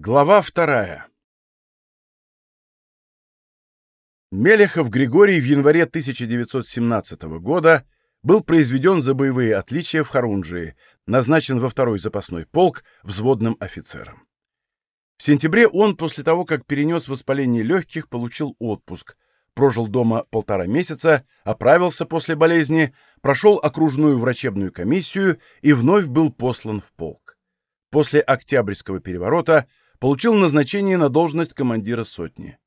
Глава вторая Мелехов Григорий в январе 1917 года был произведен за боевые отличия в Харунжии, назначен во второй запасной полк взводным офицером. В сентябре он, после того, как перенес воспаление легких, получил отпуск, прожил дома полтора месяца, оправился после болезни, прошел окружную врачебную комиссию и вновь был послан в полк. После Октябрьского переворота получил назначение на должность командира сотни.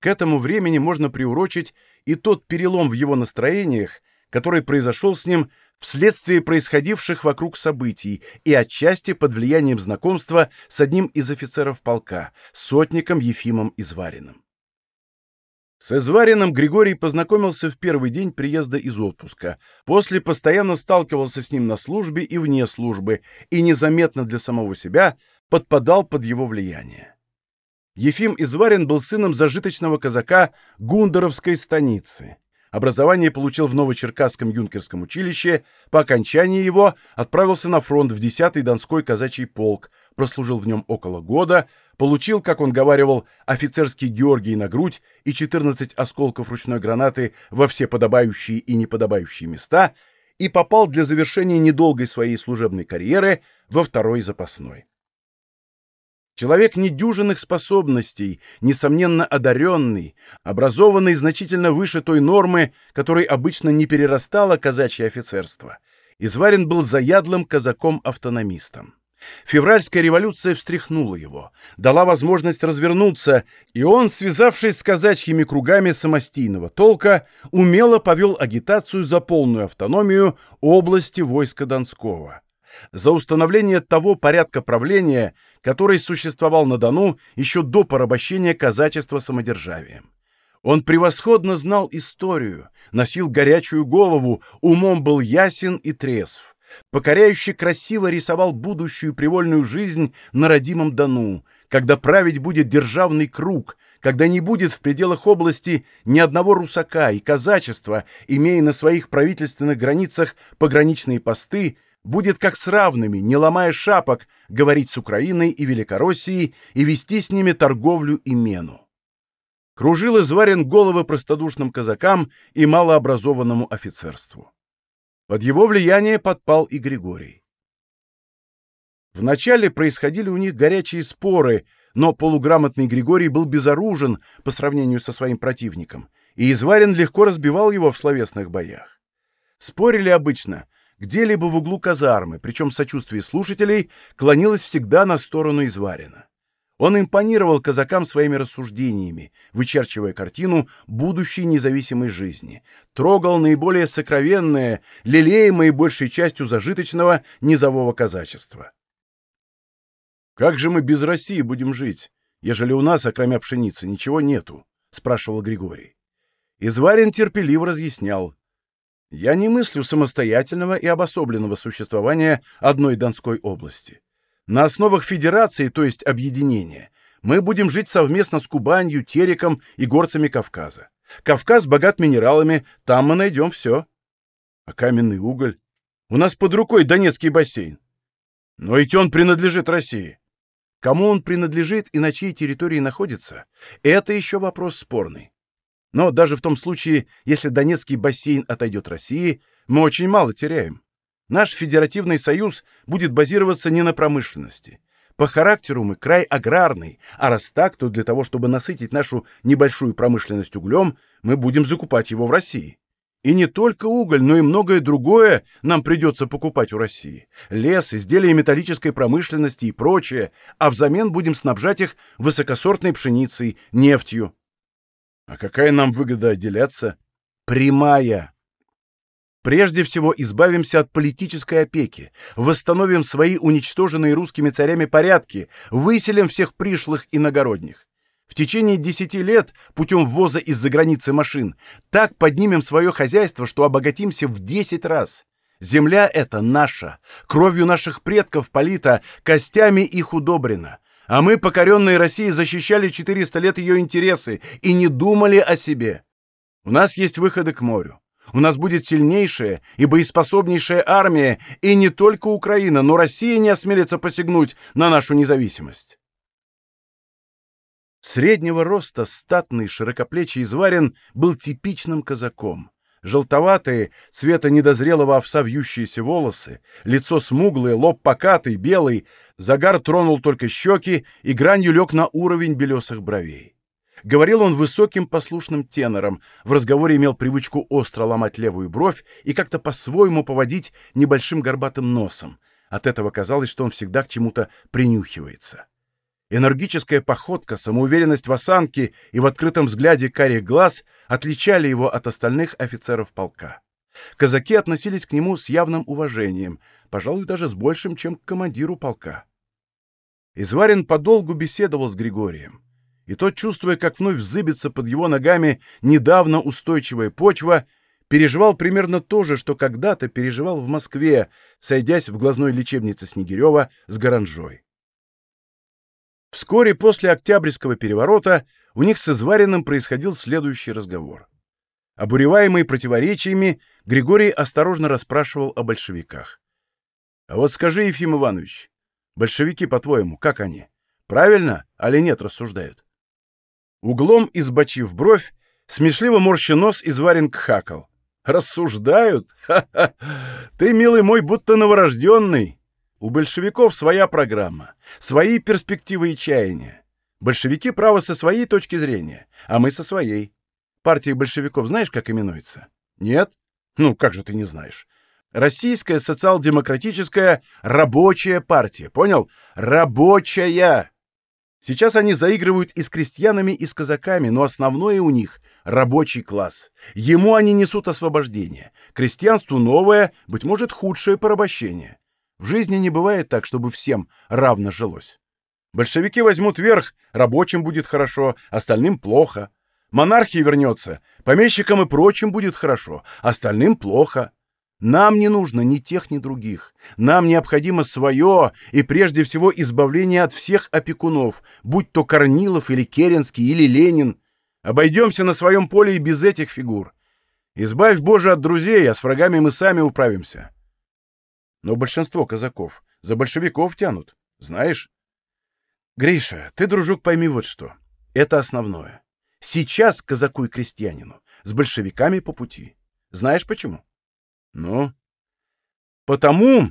К этому времени можно приурочить и тот перелом в его настроениях, который произошел с ним вследствие происходивших вокруг событий и отчасти под влиянием знакомства с одним из офицеров полка, сотником Ефимом Извариным. С Извариным Григорий познакомился в первый день приезда из отпуска, после постоянно сталкивался с ним на службе и вне службы, и незаметно для самого себя подпадал под его влияние. Ефим Изварин был сыном зажиточного казака Гундеровской станицы. Образование получил в Новочеркасском юнкерском училище, по окончании его отправился на фронт в 10-й Донской казачий полк, прослужил в нем около года, получил, как он говаривал, офицерский Георгий на грудь и 14 осколков ручной гранаты во все подобающие и неподобающие места и попал для завершения недолгой своей служебной карьеры во второй запасной. Человек недюжинных способностей, несомненно одаренный, образованный значительно выше той нормы, которой обычно не перерастало казачье офицерство, Изварин был заядлым казаком-автономистом. Февральская революция встряхнула его, дала возможность развернуться, и он, связавшись с казачьими кругами самостийного толка, умело повел агитацию за полную автономию области войска Донского за установление того порядка правления, который существовал на Дону еще до порабощения казачества самодержавием. Он превосходно знал историю, носил горячую голову, умом был ясен и трезв. Покоряюще красиво рисовал будущую привольную жизнь на родимом Дону, когда править будет державный круг, когда не будет в пределах области ни одного русака и казачества, имея на своих правительственных границах пограничные посты, будет как с равными, не ломая шапок, говорить с Украиной и Великороссией и вести с ними торговлю и мену. Кружил изварен головы простодушным казакам и малообразованному офицерству. Под его влияние подпал и Григорий. Вначале происходили у них горячие споры, но полуграмотный Григорий был безоружен по сравнению со своим противником, и Изварин легко разбивал его в словесных боях. Спорили обычно, где-либо в углу казармы, причем сочувствие слушателей клонилось всегда на сторону Изварина. Он импонировал казакам своими рассуждениями, вычерчивая картину будущей независимой жизни, трогал наиболее сокровенное, лелеемое большей частью зажиточного низового казачества. «Как же мы без России будем жить, ежели у нас, окромя пшеницы, ничего нету?» — спрашивал Григорий. Изварин терпеливо разъяснял. Я не мыслю самостоятельного и обособленного существования одной Донской области. На основах федерации, то есть объединения, мы будем жить совместно с Кубанью, Тереком и горцами Кавказа. Кавказ богат минералами, там мы найдем все. А каменный уголь? У нас под рукой Донецкий бассейн. Но ведь он принадлежит России. Кому он принадлежит и на чьей территории находится, это еще вопрос спорный. Но даже в том случае, если Донецкий бассейн отойдет России, мы очень мало теряем. Наш федеративный союз будет базироваться не на промышленности. По характеру мы край аграрный, а раз так, то для того, чтобы насытить нашу небольшую промышленность углем, мы будем закупать его в России. И не только уголь, но и многое другое нам придется покупать у России. Лес, изделия металлической промышленности и прочее, а взамен будем снабжать их высокосортной пшеницей, нефтью. А какая нам выгода отделяться? Прямая. Прежде всего избавимся от политической опеки, восстановим свои уничтоженные русскими царями порядки, выселим всех пришлых иногородних. В течение десяти лет путем ввоза из-за границы машин так поднимем свое хозяйство, что обогатимся в десять раз. Земля эта наша, кровью наших предков полита, костями их удобрена. А мы, покоренные России, защищали 400 лет ее интересы и не думали о себе. У нас есть выходы к морю. У нас будет сильнейшая и боеспособнейшая армия, и не только Украина, но Россия не осмелится посягнуть на нашу независимость. Среднего роста, статный, широкоплечий изварен, был типичным казаком. Желтоватые, цвета недозрелого овса вьющиеся волосы, лицо смуглое, лоб покатый, белый, загар тронул только щеки и гранью лег на уровень белесых бровей. Говорил он высоким послушным тенором, в разговоре имел привычку остро ломать левую бровь и как-то по-своему поводить небольшим горбатым носом. От этого казалось, что он всегда к чему-то принюхивается. Энергическая походка, самоуверенность в осанке и в открытом взгляде карих глаз отличали его от остальных офицеров полка. Казаки относились к нему с явным уважением, пожалуй, даже с большим, чем к командиру полка. Изварин подолгу беседовал с Григорием, и тот, чувствуя, как вновь взыбится под его ногами недавно устойчивая почва, переживал примерно то же, что когда-то переживал в Москве, сойдясь в глазной лечебнице Снегирева с Гаранжой. Вскоре после Октябрьского переворота у них с Извариным происходил следующий разговор. Обуреваемый противоречиями, Григорий осторожно расспрашивал о большевиках. «А вот скажи, Ефим Иванович, большевики, по-твоему, как они? Правильно, али нет, рассуждают?» Углом, избочив бровь, смешливо морща нос, Изварин кхакал. «Рассуждают? Ха-ха! Ты, милый мой, будто новорожденный!» У большевиков своя программа, свои перспективы и чаяния. Большевики правы со своей точки зрения, а мы со своей. Партия большевиков знаешь, как именуется? Нет? Ну, как же ты не знаешь? Российская социал-демократическая рабочая партия, понял? Рабочая! Сейчас они заигрывают и с крестьянами, и с казаками, но основное у них — рабочий класс. Ему они несут освобождение. Крестьянству новое, быть может, худшее порабощение. В жизни не бывает так, чтобы всем равно жилось. Большевики возьмут верх, рабочим будет хорошо, остальным плохо. Монархия вернется, помещикам и прочим будет хорошо, остальным плохо. Нам не нужно ни тех, ни других. Нам необходимо свое и прежде всего избавление от всех опекунов, будь то Корнилов или Керенский или Ленин. Обойдемся на своем поле и без этих фигур. Избавь, Боже, от друзей, а с врагами мы сами управимся. Но большинство казаков за большевиков тянут, знаешь? Гриша, ты, дружок, пойми вот что. Это основное. Сейчас казаку и крестьянину с большевиками по пути. Знаешь почему? Ну? Потому...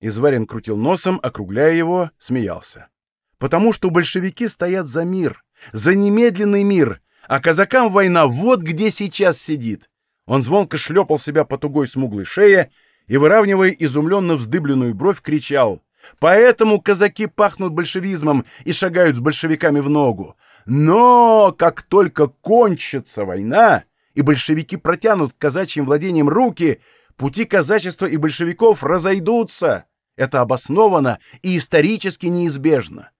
Изварин крутил носом, округляя его, смеялся. Потому что большевики стоят за мир, за немедленный мир, а казакам война вот где сейчас сидит. Он звонко шлепал себя по тугой смуглой шее и, выравнивая изумленно вздыбленную бровь, кричал «Поэтому казаки пахнут большевизмом и шагают с большевиками в ногу. Но как только кончится война, и большевики протянут казачьим владениям руки, пути казачества и большевиков разойдутся. Это обосновано и исторически неизбежно.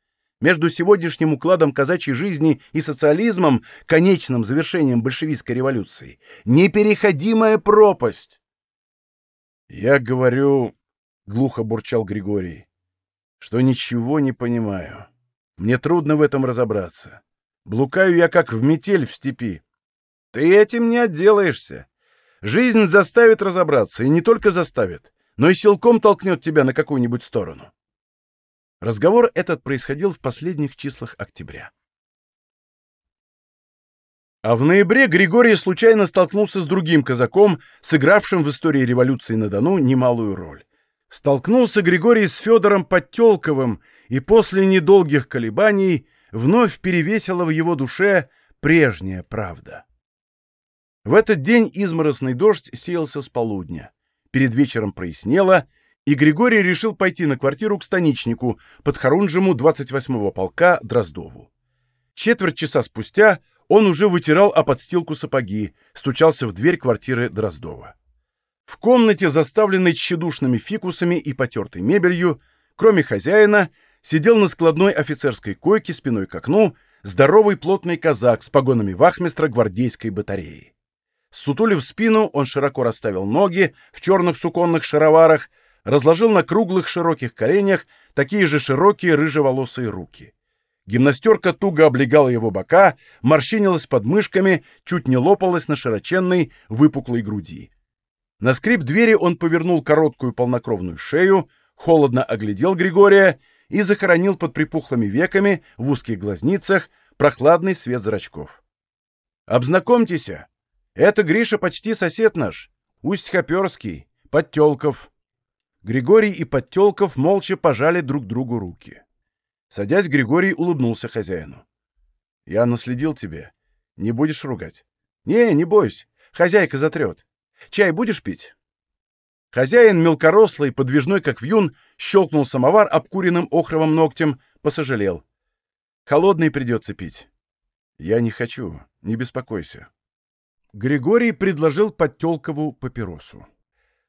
Между сегодняшним укладом казачьей жизни и социализмом, конечным завершением большевистской революции, непереходимая пропасть. «Я говорю...» — глухо бурчал Григорий, — «что ничего не понимаю. Мне трудно в этом разобраться. Блукаю я как в метель в степи. Ты этим не отделаешься. Жизнь заставит разобраться, и не только заставит, но и силком толкнет тебя на какую-нибудь сторону». Разговор этот происходил в последних числах октября. А в ноябре Григорий случайно столкнулся с другим казаком, сыгравшим в истории революции на Дону немалую роль. Столкнулся Григорий с Федором Подтелковым, и после недолгих колебаний вновь перевесила в его душе прежняя правда. В этот день изморозный дождь сеялся с полудня. Перед вечером прояснело, и Григорий решил пойти на квартиру к станичнику, подхорунжему 28-го полка Дроздову. Четверть часа спустя он уже вытирал о подстилку сапоги, стучался в дверь квартиры Дроздова. В комнате, заставленной тщедушными фикусами и потертой мебелью, кроме хозяина, сидел на складной офицерской койке спиной к окну здоровый плотный казак с погонами вахмистра гвардейской батареи. Сутулив спину, он широко расставил ноги в черных суконных шароварах, разложил на круглых широких коленях такие же широкие рыжеволосые руки. Гимнастерка туго облегала его бока, морщинилась под мышками, чуть не лопалась на широченной, выпуклой груди. На скрип двери он повернул короткую полнокровную шею, холодно оглядел Григория и захоронил под припухлыми веками в узких глазницах прохладный свет зрачков. «Обзнакомьтесь, это Гриша почти сосед наш, Усть-Хоперский, Подтелков». Григорий и Подтелков молча пожали друг другу руки. Садясь, Григорий улыбнулся хозяину. «Я наследил тебе. Не будешь ругать?» «Не, не бойся. Хозяйка затрет. Чай будешь пить?» Хозяин, мелкорослый, подвижной, как вьюн, щелкнул самовар обкуренным охровым ногтем, посожалел. «Холодный придется пить». «Я не хочу, не беспокойся». Григорий предложил Подтелкову папиросу.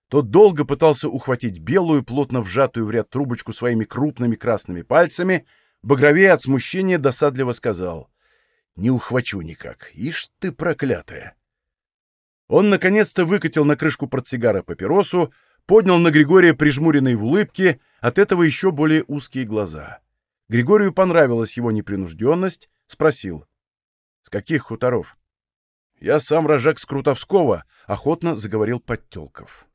Тот долго пытался ухватить белую, плотно вжатую в ряд трубочку своими крупными красными пальцами, багровее от смущения досадливо сказал. «Не ухвачу никак. Ишь ты проклятая!» Он наконец-то выкатил на крышку портсигара папиросу, поднял на Григория прижмуренные в улыбке, от этого еще более узкие глаза. Григорию понравилась его непринужденность, спросил. «С каких хуторов?» «Я сам рожак с Крутовского», — охотно заговорил Подтелков.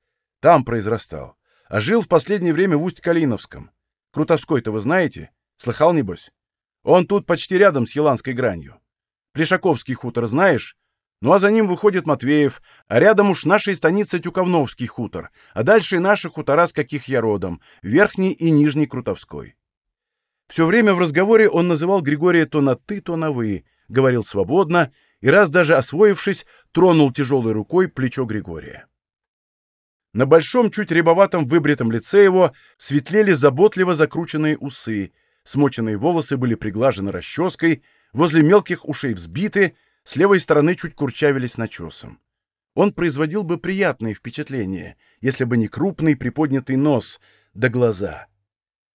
«Там произрастал. А жил в последнее время в Усть-Калиновском. Крутовской-то вы знаете? Слыхал, небось? Он тут почти рядом с Еланской гранью. Плешаковский хутор знаешь? Ну а за ним выходит Матвеев, а рядом уж нашей станицы Тюковновский хутор, а дальше наши хутора, с каких я родом, Верхний и Нижний Крутовской. Все время в разговоре он называл Григория то на «ты», то на «вы», говорил свободно и раз даже освоившись, тронул тяжелой рукой плечо Григория. На большом, чуть рябоватом выбритом лице его светлели заботливо закрученные усы, смоченные волосы были приглажены расческой, возле мелких ушей взбиты, с левой стороны чуть курчавились начесом. Он производил бы приятное впечатление, если бы не крупный приподнятый нос да глаза.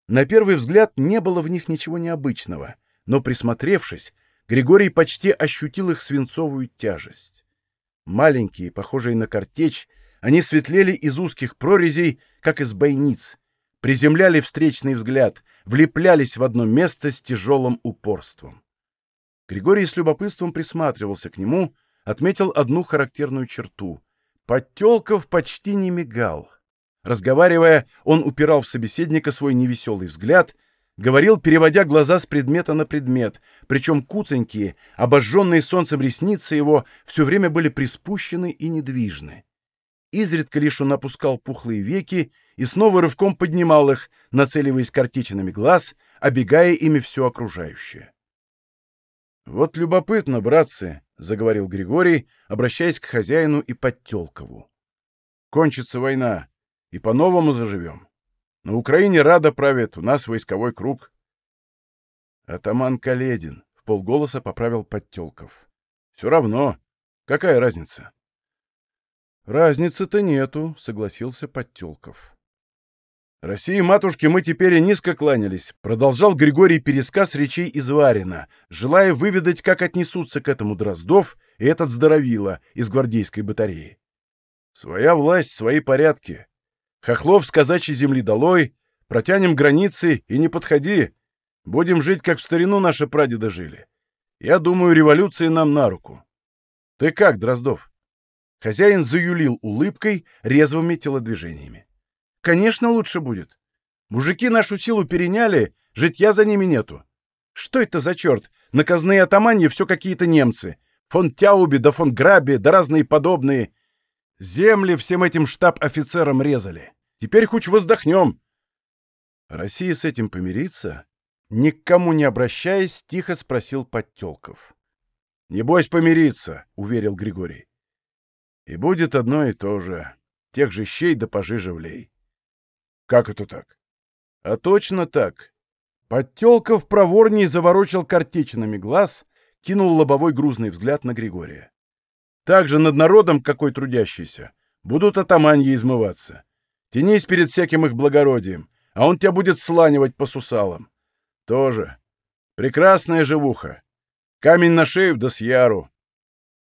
На первый взгляд не было в них ничего необычного, но, присмотревшись, Григорий почти ощутил их свинцовую тяжесть. Маленькие, похожие на картечь, они светлели из узких прорезей, как из бойниц, приземляли встречный взгляд, влеплялись в одно место с тяжелым упорством. Григорий с любопытством присматривался к нему, отметил одну характерную черту. Подтелков почти не мигал. Разговаривая, он упирал в собеседника свой невеселый взгляд, говорил, переводя глаза с предмета на предмет, причем куценькие, обожженные солнцем ресницы его все время были приспущены и недвижны. Изредка лишь он опускал пухлые веки и снова рывком поднимал их, нацеливаясь картичинами глаз, обегая ими все окружающее. «Вот любопытно, братцы», — заговорил Григорий, обращаясь к хозяину и Подтелкову. «Кончится война, и по-новому заживем. На Украине Рада правит, у нас войсковой круг». «Атаман Каледин», — в полголоса поправил Подтелков. «Все равно. Какая разница?» «Разницы-то нету», — согласился Подтелков. «России, матушки, мы теперь и низко кланялись», — продолжал Григорий пересказ речей из Варина, желая выведать, как отнесутся к этому Дроздов и этот Здоровило из гвардейской батареи. «Своя власть, свои порядки. Хохлов с казачьей земли долой, протянем границы и не подходи. Будем жить, как в старину наши прадеды жили. Я думаю, революции нам на руку. Ты как, Дроздов?» Хозяин заюлил улыбкой, резвыми телодвижениями. Конечно, лучше будет. Мужики нашу силу переняли, житья за ними нету. Что это за черт? Наказные атаманьи все какие-то немцы. Фон Тяуби да фон Граби да разные подобные. Земли всем этим штаб-офицерам резали. Теперь хоть воздохнем. Россия с этим помирится? Никому не обращаясь, тихо спросил Подтелков. «Небось помириться», — уверил Григорий. «И будет одно и то же. Тех же щей да пожиже влей. Как это так? А точно так. Подтелков проворней заворочил картечинами глаз, кинул лобовой грузный взгляд на Григория. Так же над народом, какой трудящийся, будут атаманьи измываться. Тянись перед всяким их благородием, а он тебя будет сланивать по сусалам. Тоже. Прекрасная живуха. Камень на шею да с яру.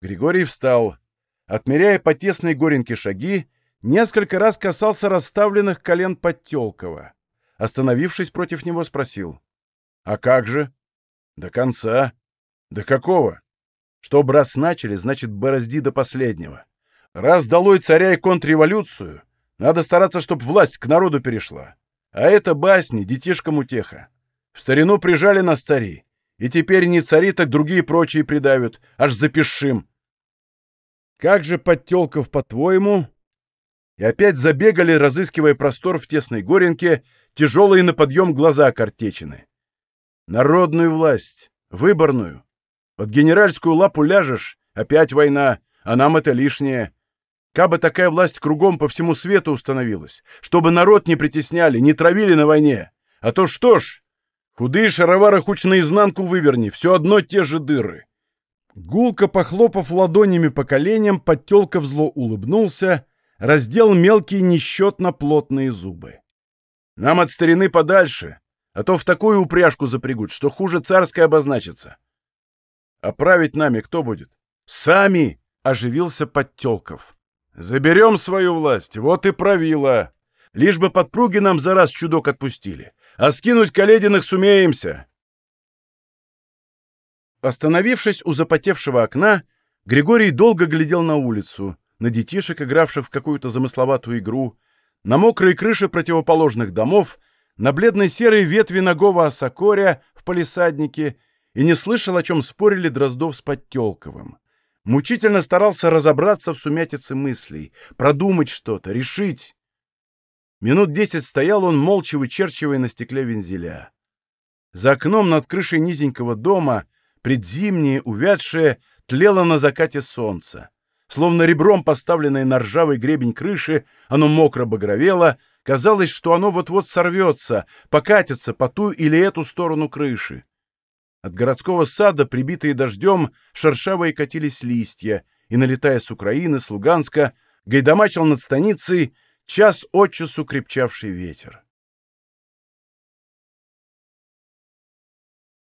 Григорий встал. Отмеряя по тесной горенке шаги, Несколько раз касался расставленных колен Подтелкова. Остановившись против него, спросил. «А как же?» «До конца». «До какого?» «Чтоб раз начали, значит, борозди до последнего. Раз долой царя и контрреволюцию, надо стараться, чтоб власть к народу перешла. А это басни, детишкам утеха. В старину прижали нас цари, И теперь не цари, так другие прочие придавят. Аж запишим. Как же, Подтелков, по-твоему? И опять забегали, разыскивая простор в тесной горенке, тяжелые на подъем глаза картечины. Народную власть, выборную. Под генеральскую лапу ляжешь, опять война, а нам это лишнее. Кабы такая власть кругом по всему свету установилась, чтобы народ не притесняли, не травили на войне. А то что ж, худые шаровары хуч наизнанку выверни, все одно те же дыры. Гулко похлопав ладонями по коленям, Подтелков зло улыбнулся, раздел мелкие несчетно плотные зубы. Нам от старины подальше, а то в такую упряжку запрягут, что хуже царской обозначится. А править нами кто будет? Сами! — оживился Подтелков. Заберем свою власть, вот и правила. Лишь бы подпруги нам за раз чудок отпустили. А скинуть Калединых сумеемся. Остановившись у запотевшего окна, Григорий долго глядел на улицу, на детишек, игравших в какую-то замысловатую игру, на мокрые крыши противоположных домов, на бледной серой ветви ногого осокоря в палисаднике и не слышал, о чем спорили Дроздов с Подтелковым мучительно старался разобраться в сумятице мыслей, продумать что-то, решить. Минут десять стоял он, молча вычерчивая на стекле вензеля. За окном над крышей низенького дома, предзимнее, увядшее, тлело на закате солнце. Словно ребром поставленное на ржавый гребень крыши, оно мокро багровело, казалось, что оно вот-вот сорвется, покатится по ту или эту сторону крыши. От городского сада, прибитые дождем, шершавые катились листья, и, налетая с Украины, с Луганска, гайдамачил над станицей час от часу крепчавший ветер.